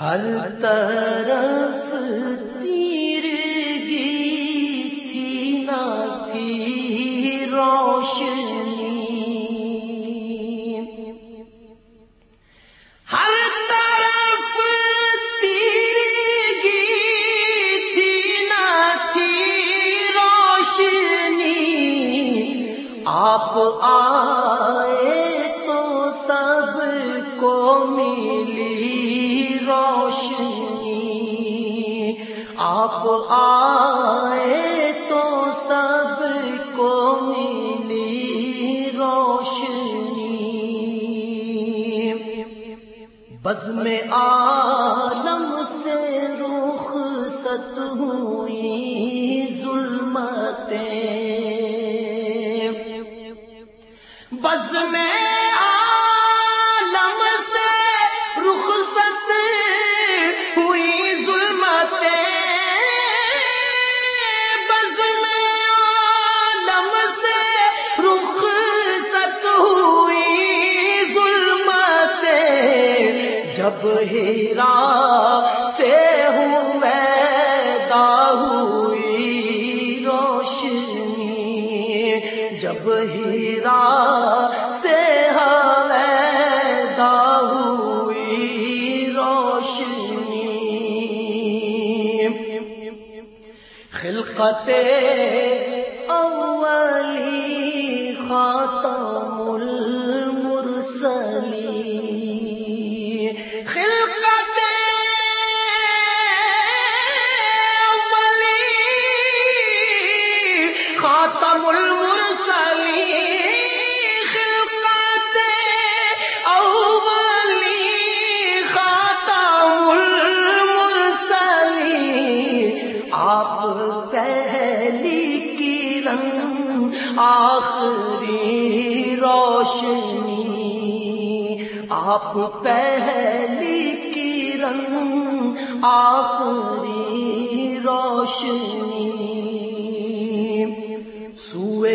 ہر طرف تیر گی تھی نہ تھی روشنی۔ ہر طرف تیر گی تھی نہ تھی روشنی۔ آپ آئے آپ آئے تو سب کو ملی روشنی۔ بز میں عالم سے رخ ست ہوئی ظلمتیں۔ بز جب ہیرا سے ہوں میدا ہوئی روشنی۔ جب ہیرا سے ہاں ہمیدا ہوئی روشنی۔ خلقت آخری روشنی۔ آپ پہلی کرن آخری روشنی۔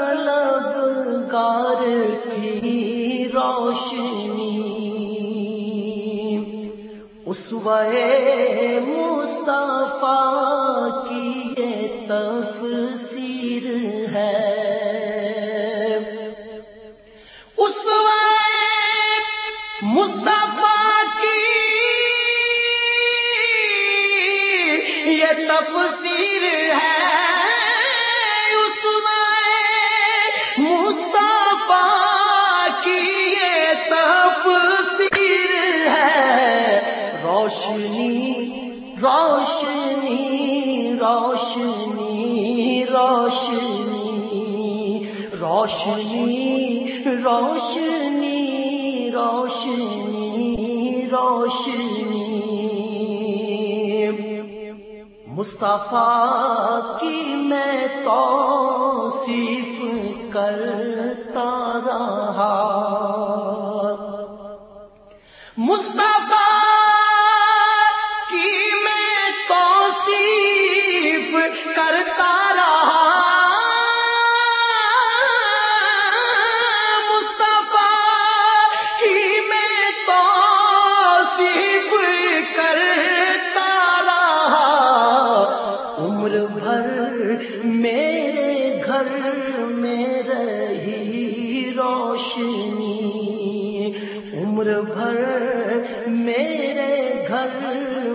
کی طلب گار تھی روشنی۔ اس وے مصطفیٰ کی یہ تفسیر ہے۔ اس مصطفیٰ کی یہ تفسیر ہے۔ روشنی روشنی روشنی روشنی۔ مصطفیٰ کی میں توصیف کرتا رہا۔ روشنی عمر بھر میرے گھر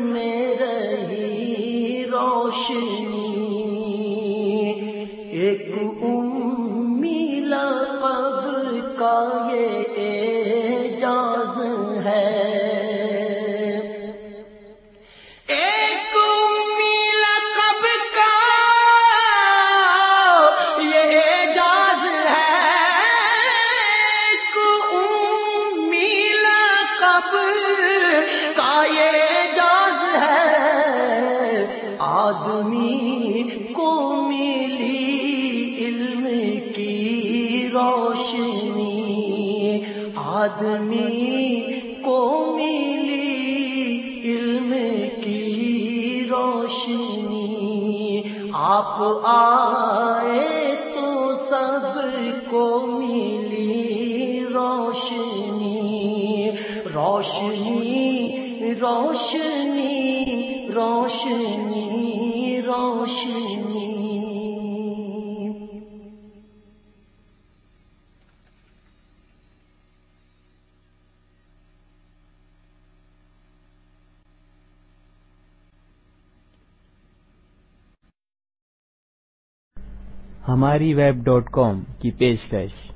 میں رہی روشنی۔ ایک ہے۔ آدمی کو ملی علم کی روشنی۔ آدمی کو ملی علم کی روشنی۔ آپ آئے تو سب کو ملی۔ روشنی روشنی روشنی روشنی۔ ہماری ویب ڈاٹ کام کی پیشکش۔